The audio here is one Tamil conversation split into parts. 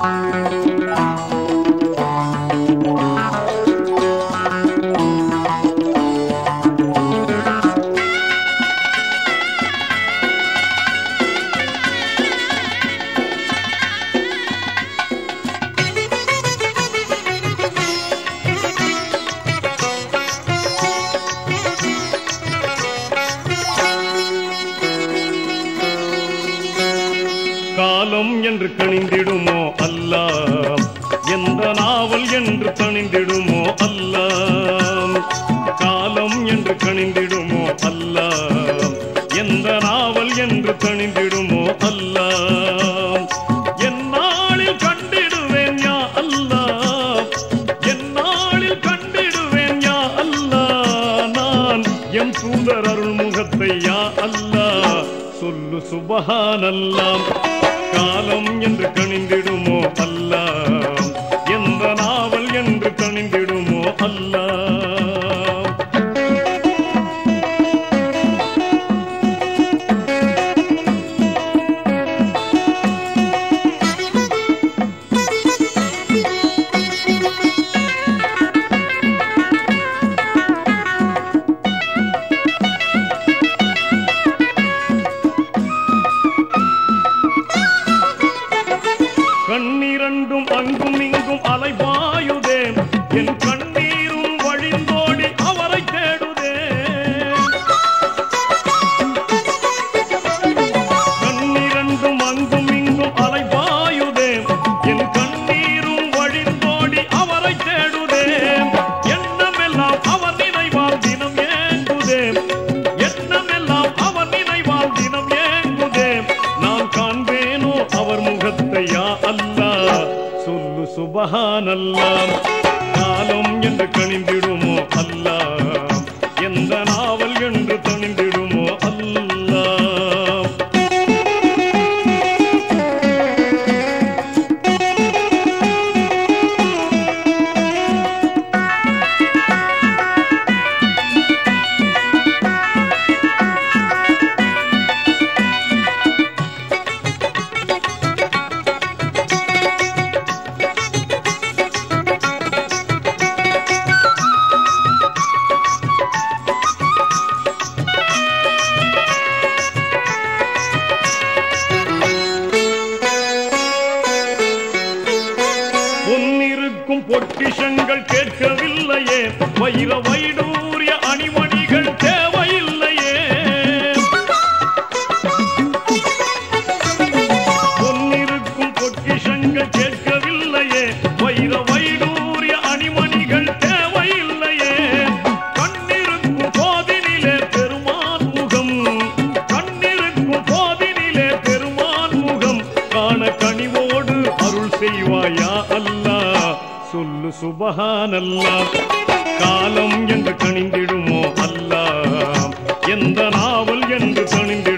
Bye. காலம் என்று கணிந்திடுமோ அல்ல எந்த நாவல் என்று தணிந்திடுமோ அல்ல காலம் என்று கணிந்திடுமோ அல்ல எந்த நாவல் என்று தணிந்திடுமோ அல்ல எந்நாளில் கண்டிடுவேன் யா அல்லா எந்நாளில் கண்டிடுவேன் யா அல்லா நான் எம் தூதர் அருள்முகத்தை யா அல்லா சொல்லு சுபஹானல்லாம். காலம் என்று கணிந்திடுமோ அல்ல? எந்த நாவல் என்று கணிந்திடுமோ அல்ல? அங்கும் இங்கும் அலைபாயுதே என் கண்ணீரும் வழிந்தோடி அவரை தேடுதே. கண்ணிரண்டும் அங்கும் இங்கும் அலைபாயுதே என் கண்ணீரும் வழிந்தோடி அவரை தேடுதே. எண்ணமெல்லாம் அவர் நினைவால் தினம் ஏங்குதே. எண்ணமெல்லாம் அவர் நினைவால் தினம் ஏங்குதே. நான் காண்பேனோ அவர் முகத்தை யா அல்லா. சொல்லு சுபஹானல்லா காலம் என்று கணிந்திடுமோ அல்லா எந்த பொக்கிஷங்கள் கேட்கவில்லையே. வைர வைடூரிய அணிவன் சொல்லு சுபஹானல்லா காலம் என்று கணிந்திடுமோ அல்லா எந்த நாவல் என்று கணிந்து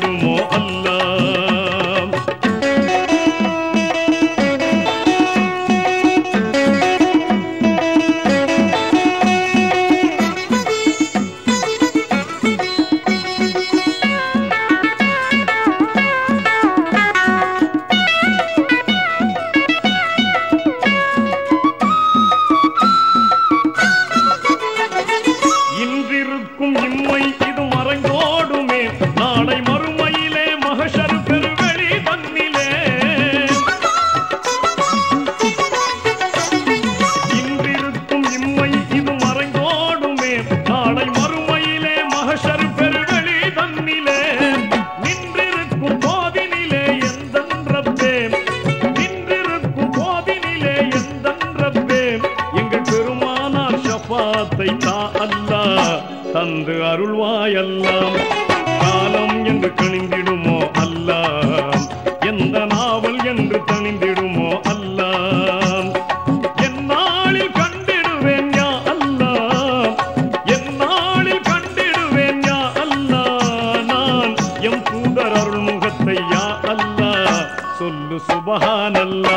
இம்மை இது மறைந்தோடுமே நாளை மறுமையிலே மகஷர் பெருவெளி தன்னிலே இன்றிருக்கும் இம்மை இது மறைந்தோடுமே நாளை மறுமையிலே மகஷர் பெருவெளி தன்னிலே நின்றிருக்கும் போதினிலே எந்தன்றப்பே நின்றிருக்கும் போதினிலே எந்தன்றப்பே எங்கள் பெருமானார் ஷஃபாத்தை தா அல்லா தந்து அருள்வாயல்லாம். காலம் என்று கணிந்திடுமோ அல்லா எந்த நாவல் என்று தணிந்திடுமோ அல்லா என்னாளில் கண்டிடுவேன் யா அல்லா என்னாளில் கண்டிடுவேன் யா அல்லா நான் எம் தூதர் அருள்முகத்தை யா அல்லா சொல்லு சுபஹானல்லா